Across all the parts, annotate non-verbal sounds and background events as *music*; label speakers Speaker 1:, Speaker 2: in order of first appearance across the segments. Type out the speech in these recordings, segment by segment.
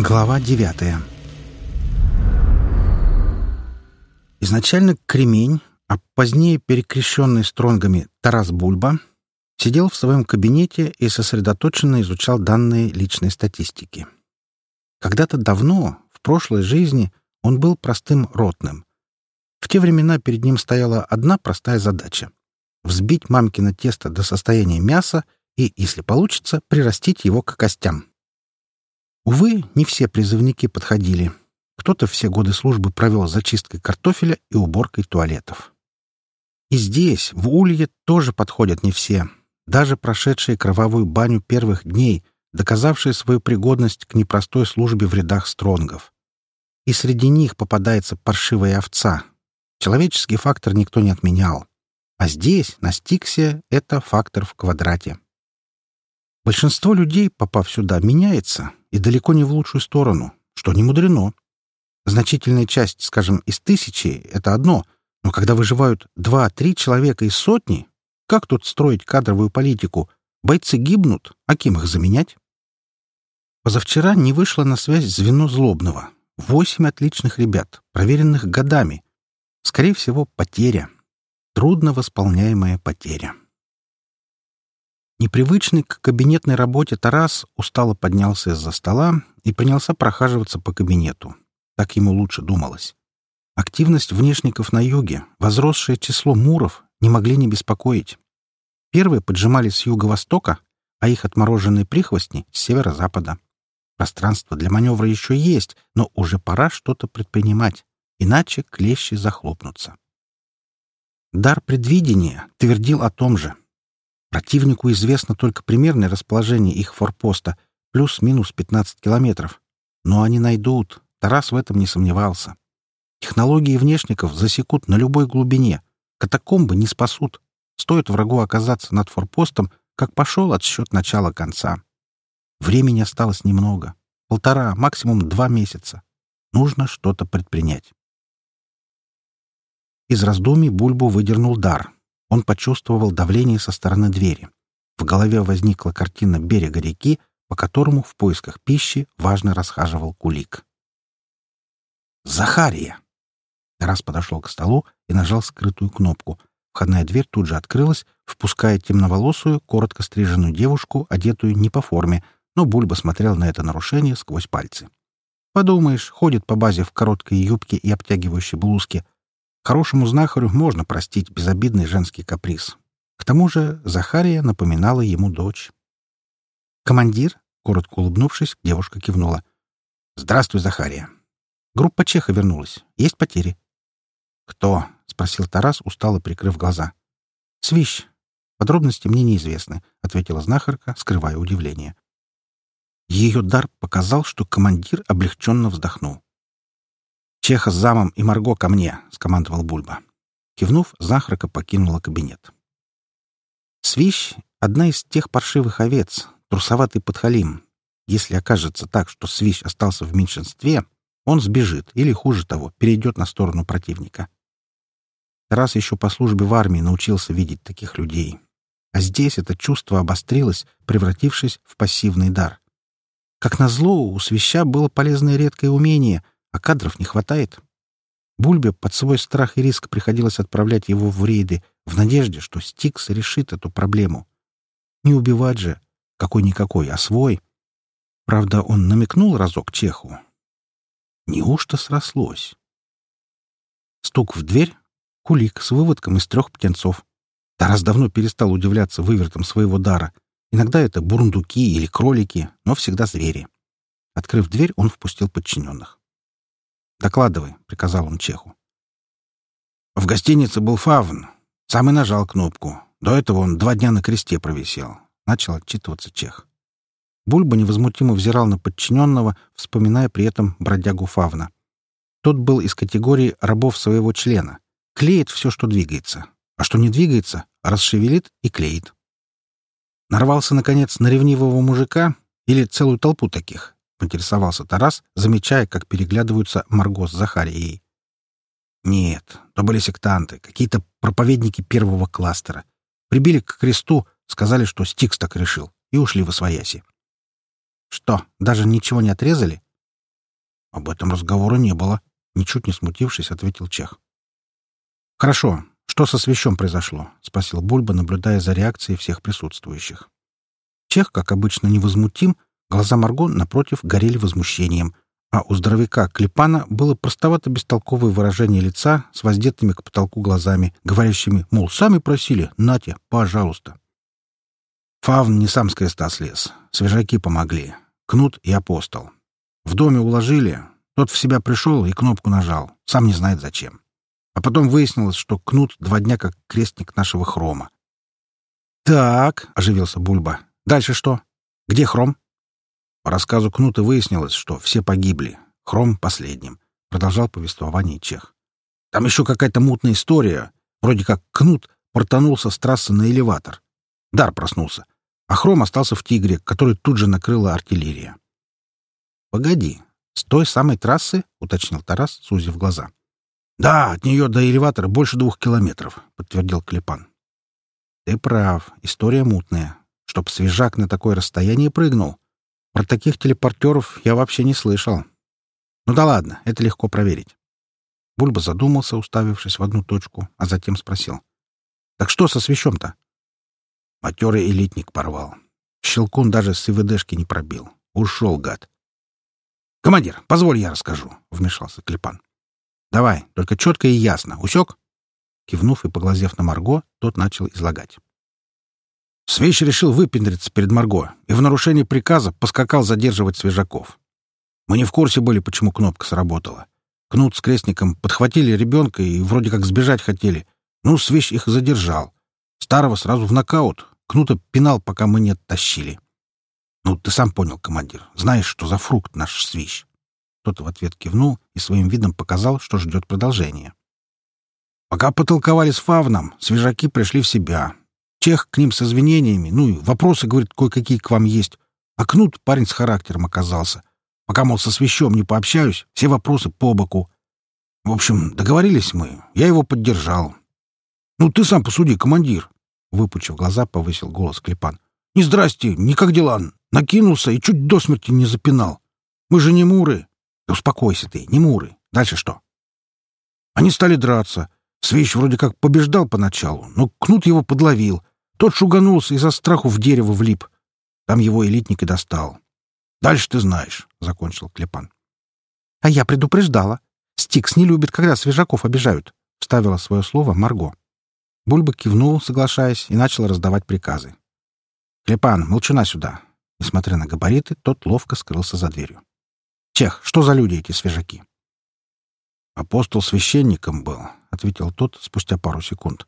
Speaker 1: Глава девятая Изначально Кремень, а позднее перекрещенный стронгами Тарас Бульба, сидел в своем кабинете и сосредоточенно изучал данные личной статистики. Когда-то давно, в прошлой жизни, он был простым ротным. В те времена перед ним стояла одна простая задача — взбить мамкино тесто до состояния мяса и, если получится, прирастить его к костям. Увы, не все призывники подходили. Кто-то все годы службы провел зачисткой картофеля и уборкой туалетов. И здесь, в Улье, тоже подходят не все. Даже прошедшие кровавую баню первых дней, доказавшие свою пригодность к непростой службе в рядах стронгов. И среди них попадается паршивая овца. Человеческий фактор никто не отменял. А здесь, на Стиксе, это фактор в квадрате. Большинство людей, попав сюда, меняется, и далеко не в лучшую сторону, что не мудрено. Значительная часть, скажем, из тысячи — это одно, но когда выживают два-три человека из сотни, как тут строить кадровую политику? Бойцы гибнут, а кем их заменять? Позавчера не вышло на связь звено Злобного. Восемь отличных ребят, проверенных годами. Скорее всего, потеря. Трудно восполняемая потеря. Непривычный к кабинетной работе Тарас устало поднялся из-за стола и принялся прохаживаться по кабинету. Так ему лучше думалось. Активность внешников на юге, возросшее число муров не могли не беспокоить. Первые поджимали с юго-востока, а их отмороженные прихвостни — с северо-запада. Пространство для маневра еще есть, но уже пора что-то предпринимать, иначе клещи захлопнутся. Дар предвидения твердил о том же — Противнику известно только примерное расположение их форпоста, плюс-минус 15 километров. Но они найдут, Тарас в этом не сомневался. Технологии внешников засекут на любой глубине. Катакомбы не спасут. Стоит врагу оказаться над форпостом, как пошел отсчет начала конца. Времени осталось немного. Полтора, максимум два месяца. Нужно что-то предпринять. Из раздумий Бульбу выдернул дар, он почувствовал давление со стороны двери. В голове возникла картина берега реки, по которому в поисках пищи важно расхаживал кулик. «Захария!» Тарас подошел к столу и нажал скрытую кнопку. Входная дверь тут же открылась, впуская темноволосую, коротко стриженную девушку, одетую не по форме, но Бульба смотрел на это нарушение сквозь пальцы. Подумаешь, ходит по базе в короткой юбке и обтягивающей блузке — Хорошему знахарю можно простить безобидный женский каприз. К тому же Захария напоминала ему дочь. «Командир?» — коротко улыбнувшись, девушка кивнула. «Здравствуй, Захария. Группа Чеха вернулась. Есть потери?» «Кто?» — спросил Тарас, устало прикрыв глаза. «Свищ. Подробности мне неизвестны», — ответила знахарка, скрывая удивление. Ее дар показал, что командир облегченно вздохнул. «Чеха с замом и Марго ко мне!» — скомандовал Бульба. Кивнув, Захарка покинула кабинет. Свищ — одна из тех паршивых овец, трусоватый подхалим. Если окажется так, что Свищ остался в меньшинстве, он сбежит или, хуже того, перейдет на сторону противника. Раз еще по службе в армии научился видеть таких людей. А здесь это чувство обострилось, превратившись в пассивный дар. Как назло, у свища было полезное редкое умение — а кадров не хватает. Бульбе под свой страх и риск приходилось отправлять его в рейды в надежде, что Стикс решит эту проблему. Не убивать же, какой-никакой, а свой. Правда, он намекнул разок Чеху. Неужто срослось? Стук в дверь, кулик с выводком из трех птенцов. Тарас давно перестал удивляться вывертом своего дара. Иногда это бурундуки или кролики, но всегда звери. Открыв дверь, он впустил подчиненных. «Докладывай», — приказал он Чеху. В гостинице был фавн. Сам и нажал кнопку. До этого он два дня на кресте провисел. Начал отчитываться Чех. Бульба невозмутимо взирал на подчиненного, вспоминая при этом бродягу фавна. Тот был из категории рабов своего члена. Клеит все, что двигается. А что не двигается, расшевелит и клеит. Нарвался, наконец, на ревнивого мужика или целую толпу таких, — поинтересовался Тарас, замечая, как переглядываются Марго с Захарией. «Нет, то были сектанты, какие-то проповедники первого кластера. Прибили к кресту, сказали, что Стикс так решил, и ушли в освояси». «Что, даже ничего не отрезали?» Об этом разговора не было, ничуть не смутившись, ответил Чех. Хорошо. Что со свящом произошло? спросил Бульба, наблюдая за реакцией всех присутствующих. Чех, как обычно, невозмутим, глаза Марго, напротив, горели возмущением, а у здоровяка Клепана было простовато бестолковое выражение лица с воздетыми к потолку глазами, говорящими, мол, сами просили, нате, пожалуйста. Фавн не сам с креста слез. Свежаки помогли. Кнут и апостол. В доме уложили. Тот в себя пришел и кнопку нажал. Сам не знает зачем. А потом выяснилось, что Кнут два дня как крестник нашего хрома. «Так», — оживился Бульба. «Дальше что? Где хром?» По рассказу Кнута выяснилось, что все погибли. Хром последним. Продолжал повествование Чех. Там еще какая-то мутная история. Вроде как Кнут портанулся с трассы на элеватор. Дар проснулся. А Хром остался в «Тигре», который тут же накрыла артиллерия. «Погоди, с той самой трассы?» — уточнил Тарас, сузив глаза. «Да, от нее до элеватора больше двух километров», — подтвердил Клепан. «Ты прав, история мутная. Чтоб свежак на такое расстояние прыгнул. Про таких телепортеров я вообще не слышал. Ну да ладно, это легко проверить». Бульба задумался, уставившись в одну точку, а затем спросил. «Так что со свящом-то?» Матерый элитник порвал. Щелкун даже с ИВДшки не пробил. Ушел, гад. — Командир, позволь я расскажу, — вмешался Клепан. — Давай, только четко и ясно. Усек? Кивнув и поглазев на Марго, тот начал излагать. Свеч решил выпендриться перед Марго и в нарушении приказа поскакал задерживать свежаков. Мы не в курсе были, почему кнопка сработала. Кнут с крестником подхватили ребенка и вроде как сбежать хотели. Ну, Свеч их задержал. Старого сразу в нокаут. Кнута пинал, пока мы не оттащили. Ну, ты сам понял, командир. Знаешь, что за фрукт наш свищ. Тот в ответ кивнул и своим видом показал, что ждет продолжения. Пока потолковали с Фавном, свежаки пришли в себя. Чех к ним с извинениями, ну и вопросы, говорит, кое-какие к вам есть. А Кнут парень с характером оказался. Пока, мол, со свящом не пообщаюсь, все вопросы по боку. В общем, договорились мы. Я его поддержал. «Ну, ты сам посуди, командир!» Выпучив глаза, повысил голос Клепан. «Не здрасте, не как дела. Накинулся и чуть до смерти не запинал. Мы же не муры!» да «Успокойся ты, не муры. Дальше что?» Они стали драться. Свищ вроде как побеждал поначалу, но Кнут его подловил. Тот шуганулся и за страху в дерево влип. Там его элитник и достал. «Дальше ты знаешь», — закончил Клепан. «А я предупреждала. Стикс не любит, когда свежаков обижают», — вставила свое слово Марго. Бульба кивнул, соглашаясь, и начал раздавать приказы. «Клепан, молчуна сюда!» Несмотря на габариты, тот ловко скрылся за дверью. «Чех, что за люди эти свежаки?» «Апостол священником был», — ответил тот спустя пару секунд.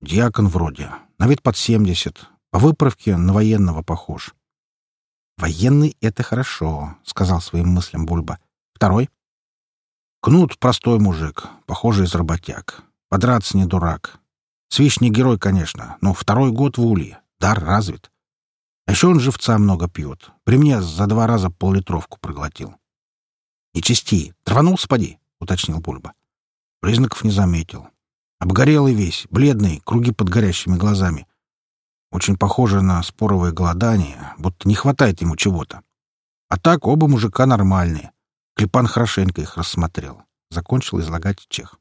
Speaker 1: «Диакон вроде. На вид под семьдесят. По выправке на военного похож». «Военный — это хорошо», — сказал своим мыслям Бульба. «Второй?» «Кнут — простой мужик, похожий из работяг. Подраться не дурак. Свищ герой, конечно, но второй год в улье. Дар развит. А еще он живца много пьет. При мне за два раза поллитровку проглотил. — Не чисти. Траванулся, поди, — уточнил Бульба. Признаков не заметил. Обгорелый весь, бледный, круги под горящими глазами. Очень похоже на споровое голодание, будто не хватает ему чего-то. А так оба мужика нормальные. Клепан хорошенько их рассмотрел. Закончил излагать чех.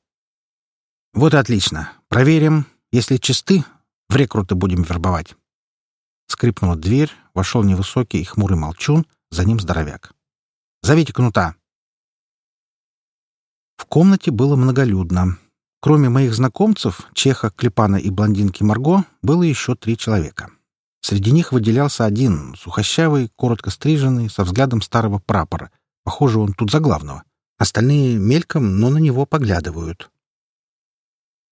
Speaker 1: «Вот и отлично. Проверим, если чисты, в рекруты будем вербовать. Скрипнула дверь, вошел невысокий и хмурый молчун, за ним здоровяк. «Зовите кнута!» В комнате было многолюдно. Кроме моих знакомцев, чеха, клепана и блондинки Марго, было еще три человека. Среди них выделялся один, сухощавый, коротко стриженный, со взглядом старого прапора. Похоже, он тут за главного. Остальные мельком, но на него поглядывают.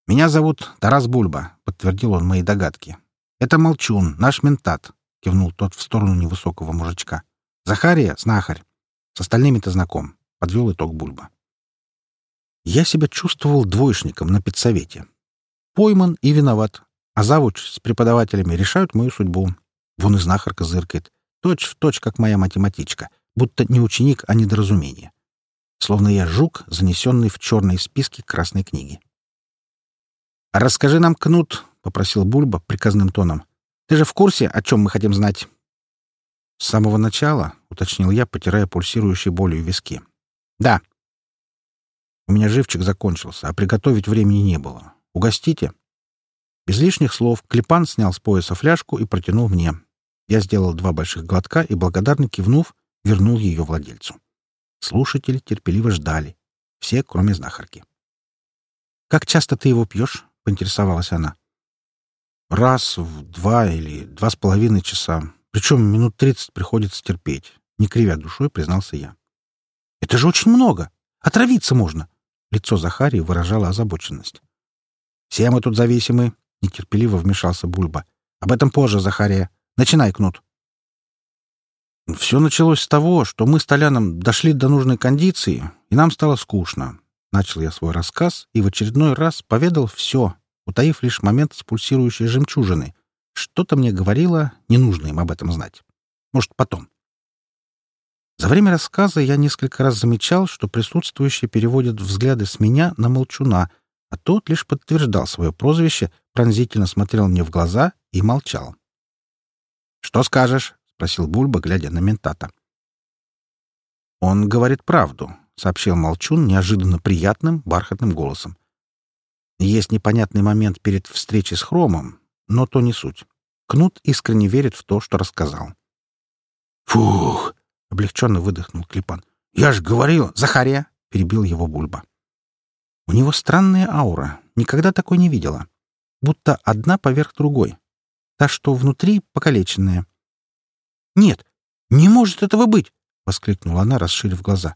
Speaker 1: «Меня зовут Тарас Бульба», — подтвердил он мои догадки. «Это Молчун, наш ментат», — кивнул тот в сторону невысокого мужичка. «Захария — знахарь. С остальными-то знаком», — подвел итог Бульба. Я себя чувствовал двоечником на педсовете. Пойман и виноват, а завуч с преподавателями решают мою судьбу. Вон и знахарка зыркает. Точь в точь, как моя математичка. Будто не ученик, а недоразумение. Словно я жук, занесенный в черные списки красной книги. «Расскажи нам, Кнут», — попросил Бульба приказным тоном. «Ты же в курсе, о чем мы хотим знать?» «С самого начала», — уточнил я, потирая пульсирующей болью виски. «Да». У меня живчик закончился, а приготовить времени не было. Угостите? Без лишних слов Клепан снял с пояса фляжку и протянул мне. Я сделал два больших глотка и, благодарно кивнув, вернул ее владельцу. Слушатели терпеливо ждали. Все, кроме знахарки. «Как часто ты его пьешь?» — поинтересовалась она. «Раз в два или два с половиной часа. Причем минут тридцать приходится терпеть», — не кривя душой признался я. «Это же очень много! Отравиться можно!» Лицо Захарии выражало озабоченность. «Все мы тут зависимы», — нетерпеливо вмешался Бульба. «Об этом позже, Захария. Начинай, Кнут». Все началось с того, что мы с Толяном дошли до нужной кондиции, и нам стало скучно. Начал я свой рассказ и в очередной раз поведал все, утаив лишь момент с пульсирующей жемчужиной. Что-то мне говорило, не нужно им об этом знать. Может, потом. За время рассказа я несколько раз замечал, что присутствующие переводят взгляды с меня на молчуна, а тот лишь подтверждал свое прозвище, пронзительно смотрел мне в глаза и молчал. «Что скажешь?» — спросил Бульба, глядя на ментата. «Он говорит правду», — сообщил Молчун неожиданно приятным, бархатным голосом. «Есть непонятный момент перед встречей с Хромом, но то не суть. Кнут искренне верит в то, что рассказал».
Speaker 2: «Фух!»
Speaker 1: — облегченно выдохнул Клепан.
Speaker 2: «Я ж говорил!»
Speaker 1: «Захария!» — перебил его Бульба. У него странная аура. Никогда такой не видела. Будто одна поверх другой. Та, что внутри, покалеченная. «Нет, не может этого быть!» — воскликнула она, расширив глаза.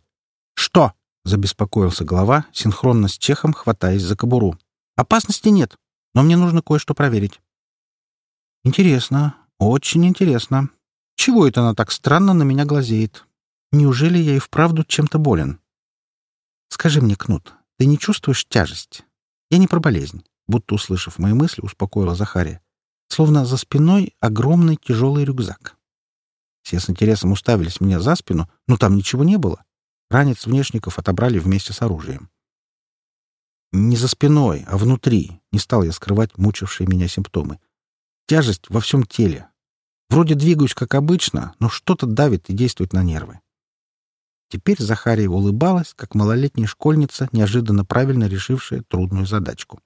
Speaker 1: «Что?» — забеспокоился голова, синхронно с Чехом, хватаясь за кобуру. «Опасности нет, но мне нужно кое-что проверить». «Интересно, очень интересно. Чего это она так странно на меня глазеет? Неужели я и вправду чем-то болен?» «Скажи мне, Кнут, ты не чувствуешь тяжесть? Я не про болезнь», — будто услышав мои мысли, успокоила Захария. Словно за спиной огромный тяжелый рюкзак. Все с интересом уставились мне за спину, но там ничего не было. Ранец внешников отобрали вместе с оружием. Не за спиной, а внутри не стал я скрывать мучившие меня симптомы. Тяжесть во всем теле. Вроде двигаюсь как обычно, но что-то давит и действует на нервы. Теперь Захария улыбалась, как малолетняя школьница, неожиданно правильно решившая трудную задачку.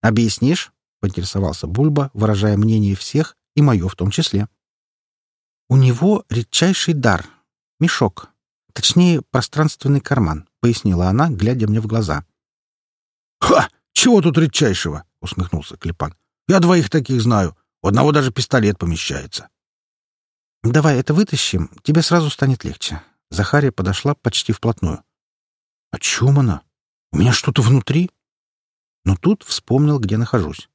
Speaker 1: «Объяснишь?» — поинтересовался Бульба, выражая мнение всех, и мое в том числе. «У него редчайший дар — мешок, точнее, пространственный карман», — пояснила она, глядя мне в глаза.
Speaker 2: «Ха! Чего тут редчайшего?» — усмехнулся Клепан. «Я двоих таких знаю. У одного даже пистолет помещается».
Speaker 1: «Давай это вытащим, тебе сразу станет легче. Захария подошла почти вплотную. «О чем она? У меня что-то внутри?» Но тут вспомнил, где нахожусь.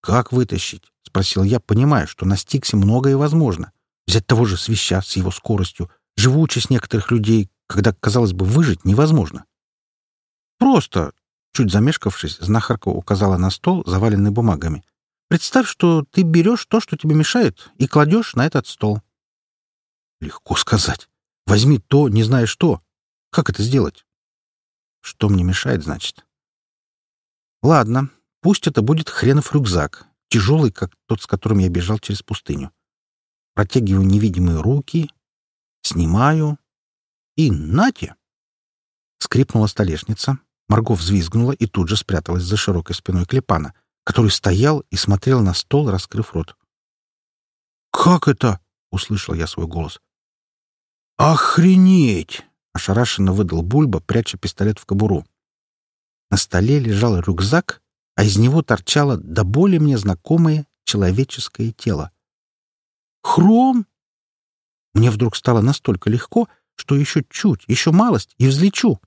Speaker 1: «Как вытащить?» — спросил я, понимая, что на Стиксе многое возможно. Взять того же свища с его скоростью, живучесть некоторых людей, когда, казалось бы, выжить невозможно. «Просто!» — чуть замешкавшись, знахарка указала на стол, заваленный бумагами. «Представь, что ты берешь то, что тебе мешает, и кладешь на этот стол». «Легко сказать. Возьми то, не зная что. Как это сделать? Что мне мешает, значит? Ладно, пусть это будет хренов рюкзак, тяжелый, как тот, с которым я бежал через пустыню. Протягиваю невидимые руки, снимаю и нате! Скрипнула столешница. Марго взвизгнула и тут же спряталась за широкой спиной Клепана, который стоял и смотрел на стол, раскрыв рот. «Как это?» — услышал я свой голос.
Speaker 2: «Охренеть!» — ошарашенно выдал Бульба, пряча пистолет в кобуру.
Speaker 1: На столе лежал рюкзак, а из него торчало до боли мне знакомое человеческое тело. «Хром!» Мне вдруг стало настолько легко, что еще чуть, еще малость, и взлечу.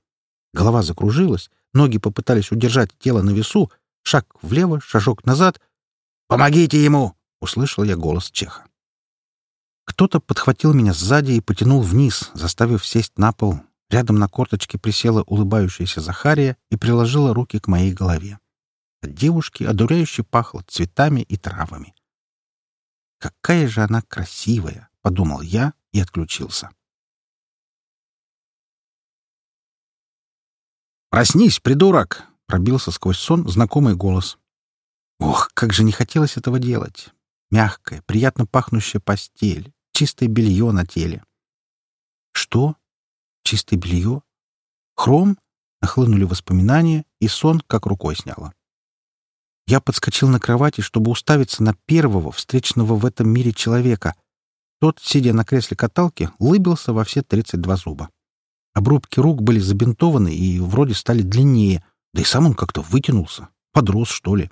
Speaker 1: Голова закружилась, ноги попытались удержать тело на весу, шаг влево, шажок назад.
Speaker 2: «Помогите ему!»
Speaker 1: — услышал я голос Чеха. Кто-то подхватил меня сзади и потянул вниз, заставив сесть на пол. Рядом на корточке присела улыбающаяся Захария и приложила руки к моей голове. От девушки одуряюще пахло цветами и травами. «Какая же она красивая!» — подумал я и отключился.
Speaker 2: «Проснись, придурок!» — пробился сквозь сон знакомый голос.
Speaker 1: Ох, как же не хотелось этого делать! Мягкая, приятно пахнущая постель, чистое белье на теле. Что? Чистое белье? Хром? Нахлынули воспоминания, и сон как рукой сняло. Я подскочил на кровати, чтобы уставиться на первого встречного в этом мире человека. Тот, сидя на кресле каталки, лыбился во все тридцать два зуба. Обрубки рук были забинтованы и вроде стали длиннее, да и сам он как-то вытянулся. Подрос, что ли.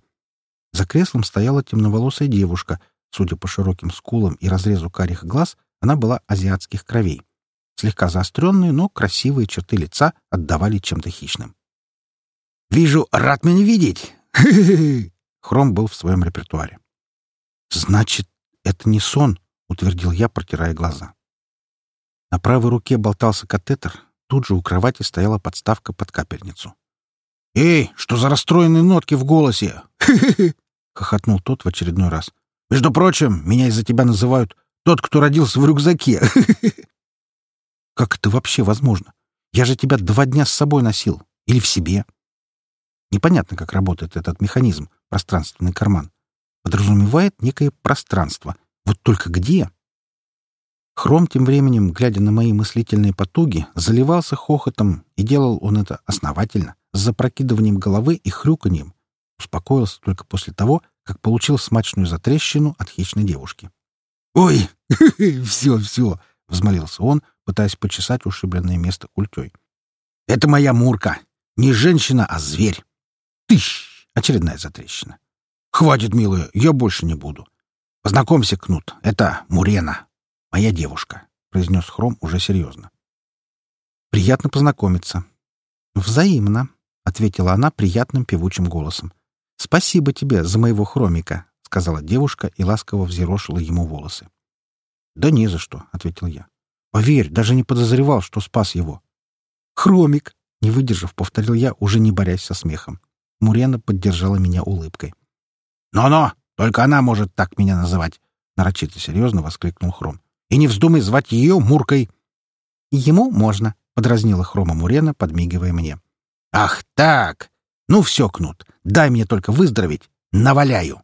Speaker 1: За креслом стояла темноволосая девушка. Судя по широким скулам и разрезу карих глаз, она была азиатских кровей. Слегка заостренные, но красивые черты лица отдавали чем-то хищным.
Speaker 2: «Вижу, рад меня видеть!» *laughs*
Speaker 1: Хром был в своем репертуаре. «Значит, это не сон», — утвердил я, протирая глаза. На правой руке болтался катетер, тут же у кровати стояла подставка под капельницу.
Speaker 2: «Эй, что за расстроенные нотки в голосе?»
Speaker 1: — хохотнул тот в очередной раз.
Speaker 2: «Между прочим, меня из-за тебя называют тот, кто родился в рюкзаке».
Speaker 1: «Как это вообще возможно? Я же тебя два дня с собой носил. Или в себе?» Непонятно, как работает этот механизм, пространственный карман. Подразумевает некое пространство. Вот только где? Хром тем временем, глядя на мои мыслительные потуги, заливался хохотом, и делал он это основательно, с запрокидыванием головы и хрюканьем. Успокоился только после того, как получил смачную затрещину от хищной девушки.
Speaker 2: «Ой, *laughs* все, все!» — взмолился он,
Speaker 1: пытаясь почесать ушибленное место культей.
Speaker 2: «Это моя Мурка! Не женщина, а зверь!»
Speaker 1: «Тыщ!» — очередная затрещина.
Speaker 2: «Хватит, милая, я больше не буду. Познакомься, Кнут, это Мурена, моя девушка», — произнес Хром уже серьезно.
Speaker 1: «Приятно познакомиться». «Взаимно», — ответила она приятным певучим голосом. «Спасибо тебе за моего хромика», — сказала девушка и ласково взъерошила ему волосы. «Да не за что», — ответил я. «Поверь, даже не подозревал, что спас его». «Хромик», — не выдержав, повторил я, уже не борясь со смехом. Мурена поддержала меня улыбкой.
Speaker 2: «Но-но! Только она может так меня называть!» — нарочито серьезно воскликнул Хром. «И не вздумай звать ее Муркой!»
Speaker 1: «Ему можно», — подразнила Хрома Мурена, подмигивая мне.
Speaker 2: «Ах так! Ну все, Кнут, дай мне только выздороветь. Наваляю!»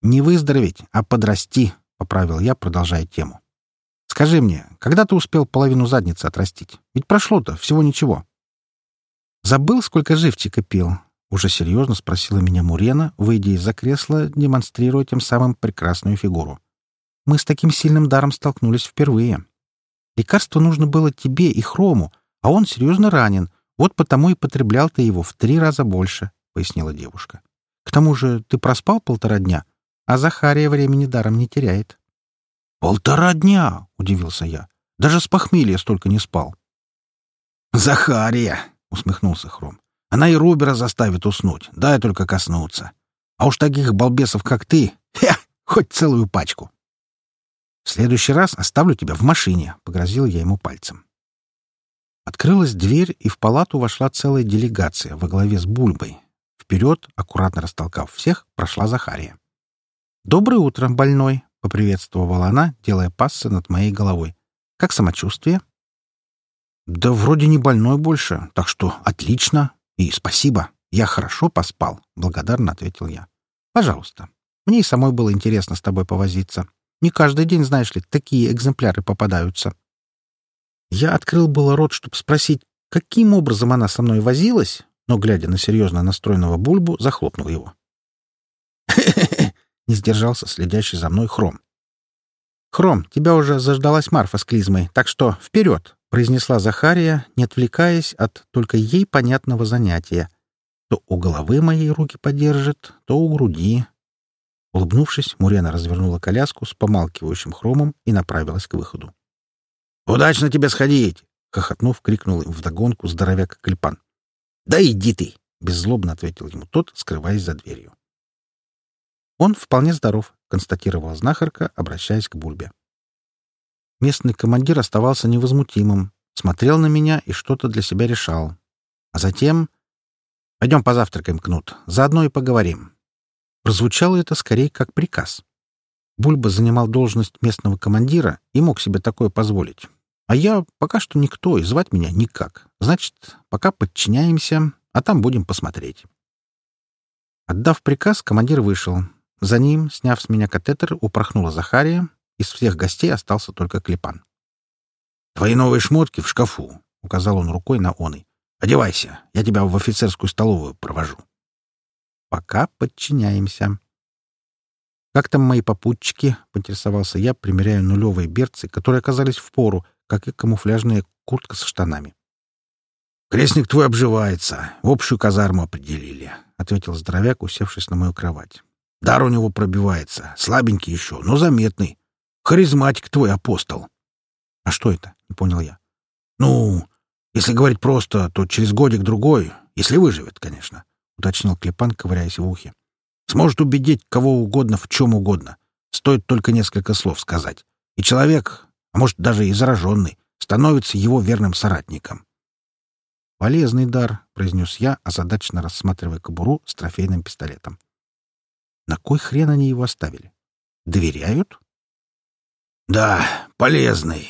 Speaker 1: «Не выздороветь, а подрасти», — поправил я, продолжая тему. «Скажи мне, когда ты успел половину задницы отрастить? Ведь прошло-то всего ничего». «Забыл, сколько живчика пил?» — уже серьезно спросила меня Мурена, выйдя из-за кресла, демонстрируя тем самым прекрасную фигуру. «Мы с таким сильным даром столкнулись впервые. Лекарство нужно было тебе и Хрому, а он серьезно ранен, вот потому и потреблял ты его в три раза больше», — пояснила девушка. «К тому же ты проспал полтора дня, а Захария времени даром не теряет».
Speaker 2: «Полтора дня!» — удивился я. «Даже с похмелья столько не спал». «Захария!» — усмехнулся Хром. Она и Рубера заставит уснуть, дай только коснуться. А уж таких балбесов, как ты, *laughs* хе, хоть целую пачку.
Speaker 1: В следующий раз оставлю тебя в машине, — погрозил я ему пальцем. Открылась дверь, и в палату вошла целая делегация во главе с Бульбой. Вперед, аккуратно растолкав всех, прошла Захария. «Доброе утро, больной!» — поприветствовала она, делая пассы над моей головой. «Как самочувствие?»
Speaker 2: «Да вроде не больной больше, так что отлично», «И спасибо, я хорошо поспал», — благодарно ответил я.
Speaker 1: «Пожалуйста. Мне и самой было интересно с тобой повозиться. Не каждый день, знаешь ли, такие экземпляры попадаются». Я открыл было рот, чтобы спросить, каким образом она со мной возилась, но, глядя на серьезно настроенного Бульбу, захлопнул его. *laughs*
Speaker 2: Не сдержался следящий за мной Хром.
Speaker 1: «Хром, тебя уже заждалась Марфа с клизмой, так что вперед!» — произнесла Захария, не отвлекаясь от только ей понятного занятия. То у головы моей руки подержит, то у груди. Улыбнувшись, Мурена развернула коляску с помалкивающим хромом и направилась к выходу.
Speaker 2: «Удачно тебе сходить!»
Speaker 1: — хохотнув, крикнул им вдогонку здоровяк Кальпан.
Speaker 2: «Да иди ты!»
Speaker 1: — беззлобно ответил ему тот, скрываясь за дверью. «Он вполне здоров», — констатировала знахарка, обращаясь к Бульбе. Местный командир оставался невозмутимым, смотрел на меня и что-то для себя решал. А затем... «Пойдем позавтракаем, Кнут, заодно и поговорим». Прозвучало это скорее как приказ. Бульба занимал должность местного командира и мог себе такое позволить. А я пока что никто, и звать меня никак. Значит, пока подчиняемся, а там будем посмотреть. Отдав приказ, командир вышел. За ним, сняв с меня катетер, упорхнула Захария, из всех гостей остался только Клепан.
Speaker 2: «Твои новые шмотки в шкафу», — указал он рукой на оной. «Одевайся, я тебя в офицерскую столовую провожу».
Speaker 1: «Пока подчиняемся». «Как там мои попутчики?» — поинтересовался я, примеряя нулевые берцы, которые оказались в пору, как и камуфляжная куртка со штанами.
Speaker 2: «Крестник твой обживается. В общую казарму определили», — ответил здоровяк, усевшись на мою кровать. «Дар у него пробивается. Слабенький еще, но заметный. Харизматик твой апостол».
Speaker 1: «А что это?» — не понял я.
Speaker 2: «Ну, если говорить просто, то через годик-другой, если выживет, конечно», — уточнил Клепан, ковыряясь в ухе. Сможет убедить кого угодно в чем угодно. Стоит только несколько слов сказать. И человек, а может даже и зараженный, становится его верным соратником.
Speaker 1: «Полезный дар», — произнес я, озадаченно рассматривая кобуру с трофейным пистолетом. «На кой хрен они его оставили? Доверяют?»
Speaker 2: «Да, полезный.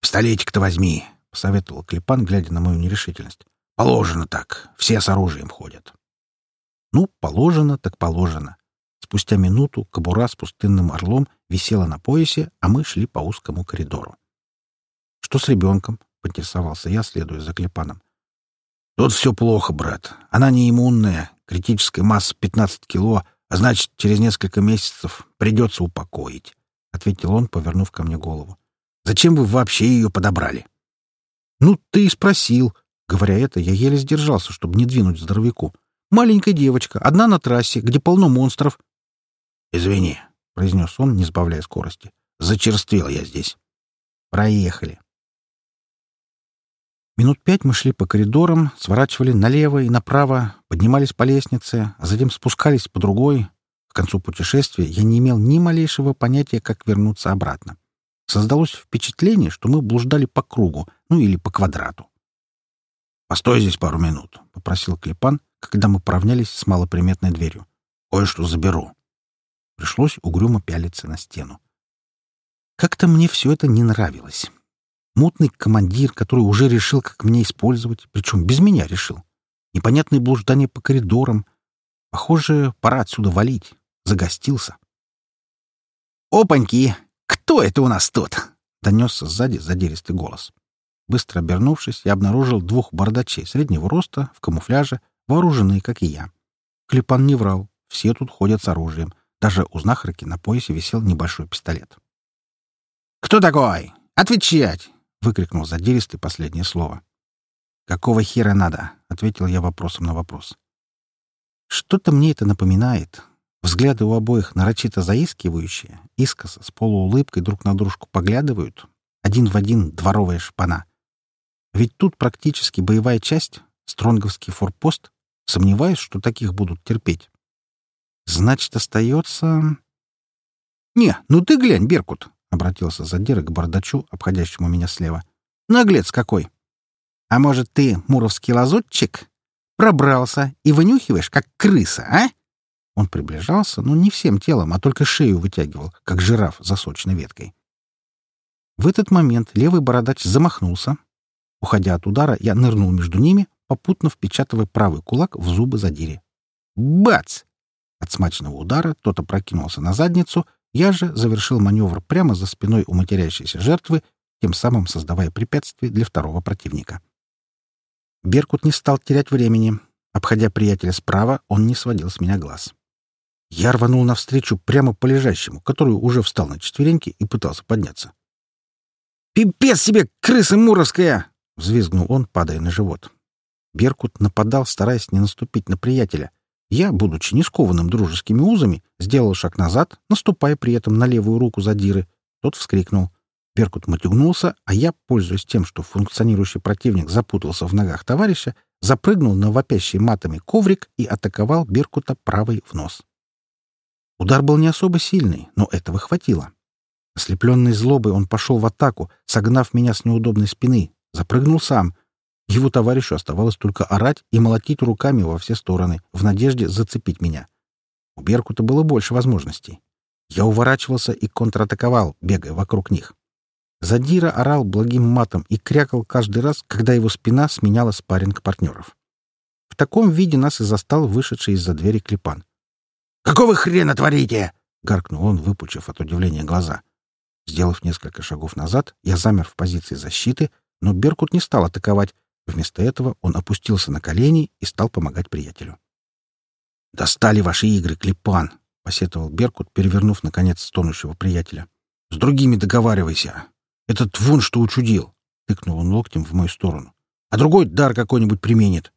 Speaker 2: Пистолетик-то возьми», — посоветовал Клепан, глядя на мою нерешительность. «Положено так. Все с оружием ходят».
Speaker 1: Ну, положено, так положено. Спустя минуту кобура с пустынным орлом висела на поясе, а мы шли по узкому коридору. «Что с ребенком?» — поинтересовался я, следуя за Клепаном.
Speaker 2: «Тут все плохо, брат. Она не иммунная, критическая масса 15 кило, а значит, через несколько месяцев придется упокоить», — ответил он, повернув ко мне голову. «Зачем вы вообще ее подобрали?»
Speaker 1: «Ну, ты и спросил». Говоря это, я еле сдержался, чтобы не двинуть здоровяку. Маленькая девочка, одна на трассе, где полно монстров.
Speaker 2: — Извини, — произнес он, не сбавляя скорости. — Зачерствел я здесь.
Speaker 1: — Проехали. Минут пять мы шли по коридорам, сворачивали налево и направо, поднимались по лестнице, а затем спускались по другой. К концу путешествия я не имел ни малейшего понятия, как вернуться обратно. Создалось впечатление, что мы блуждали по кругу, ну или по квадрату.
Speaker 2: «Постой здесь пару минут», — попросил Клепан, когда мы поравнялись с малоприметной дверью. «Кое-что заберу».
Speaker 1: Пришлось угрюмо пялиться на стену. Как-то мне все это не нравилось. Мутный командир, который уже решил, как меня использовать, причем без меня решил. Непонятные блуждания по коридорам. Похоже, пора отсюда валить. Загостился. «Опаньки! Кто это у нас тут?» — донесся сзади задиристый голос. Быстро обернувшись, я обнаружил двух бардачей среднего роста, в камуфляже, вооруженные, как и я. Клепан не врал, все тут ходят с оружием. Даже у знахарки на поясе висел небольшой пистолет. «Кто такой? Отвечать!» — выкрикнул задиристый последнее слово. «Какого хера надо?» — ответил я вопросом на вопрос. Что-то мне это напоминает. Взгляды у обоих нарочито заискивающие, искоса с полуулыбкой друг на дружку поглядывают. Один в один дворовая шпана. Ведь тут практически боевая часть, стронговский форпост, Сомневаюсь, что таких будут терпеть. Значит, остается... — Не, ну ты глянь, Беркут, — обратился задира к бардачу, обходящему меня слева. — Наглец какой! А может, ты, муровский лазутчик, пробрался и вынюхиваешь, как крыса, а? Он приближался, но не всем телом, а только шею вытягивал, как жираф за сочной веткой. В этот момент левый бородач замахнулся. Уходя от удара, я нырнул между ними, попутно впечатывая правый кулак в зубы задире. Бац! От смачного удара тот опрокинулся на задницу, я же завершил маневр прямо за спиной у матерящейся жертвы, тем самым создавая препятствие для второго противника. Беркут не стал терять времени. Обходя приятеля справа, он не сводил с меня глаз. Я рванул навстречу прямо по лежащему, который уже встал на четвереньки и пытался подняться. «Пипец себе, крыса муровская!» — взвизгнул он, падая на живот. Беркут нападал, стараясь не наступить на приятеля. Я, будучи не скованным дружескими узами, сделал шаг назад, наступая при этом на левую руку задиры. Тот вскрикнул. Беркут матюгнулся, а я, пользуясь тем, что функционирующий противник запутался в ногах товарища, запрыгнул на вопящий матами коврик и атаковал Беркута правой в нос. Удар был не особо сильный, но этого хватило. Ослепленный злобой он пошел в атаку, согнав меня с неудобной спины, запрыгнул сам, его товарищу оставалось только орать и молотить руками во все стороны, в надежде зацепить меня. У Беркута было больше возможностей. Я уворачивался и контратаковал, бегая вокруг них. Задира орал благим матом и крякал каждый раз, когда его спина сменяла спарринг партнеров. В таком виде нас и застал вышедший из-за двери клепан.
Speaker 2: «Какого хрена творите?»
Speaker 1: — гаркнул он, выпучив от удивления глаза. Сделав несколько шагов назад, я замер в позиции защиты, но Беркут не стал атаковать. Вместо этого он опустился на колени и стал помогать приятелю. «Достали ваши игры, Клепан!» — посетовал Беркут, перевернув, наконец, стонущего приятеля. «С другими договаривайся. Этот вон что учудил!» — тыкнул он локтем в мою сторону. «А другой дар какой-нибудь применит.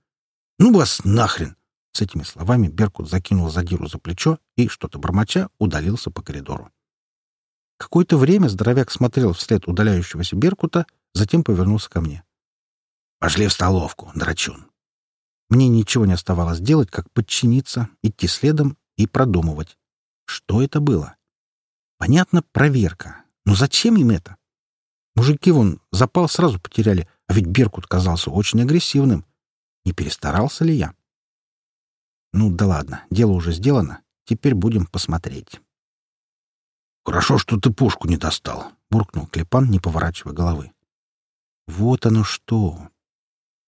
Speaker 1: Ну вас нахрен!» С этими словами Беркут закинул задиру за плечо и, что-то бормоча, удалился по коридору. Какое-то время здоровяк смотрел вслед удаляющегося Беркута, затем повернулся ко мне. «Пошли в столовку, драчун!» Мне ничего не оставалось делать, как подчиниться, идти следом и продумывать. Что это было? Понятно, проверка. Но зачем им это? Мужики вон запал сразу потеряли, а ведь Беркут казался очень агрессивным. Не перестарался ли я? Ну да ладно, дело уже сделано. Теперь будем посмотреть.
Speaker 2: «Хорошо, что ты пушку не достал», — буркнул Клепан, не поворачивая головы.
Speaker 1: «Вот оно что!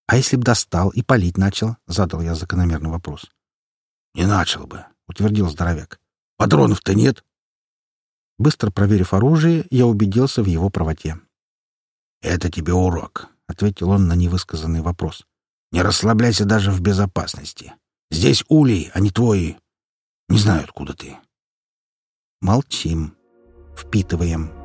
Speaker 1: А если б достал и палить начал?» — задал я закономерный вопрос.
Speaker 2: «Не начал бы», — утвердил здоровяк. «Патронов-то нет».
Speaker 1: Быстро проверив оружие, я убедился в его правоте.
Speaker 2: «Это тебе урок», — ответил он на невысказанный вопрос. «Не расслабляйся даже в безопасности. Здесь улей, а не твои. Не знаю, откуда ты».
Speaker 1: Молчим. Впитываем.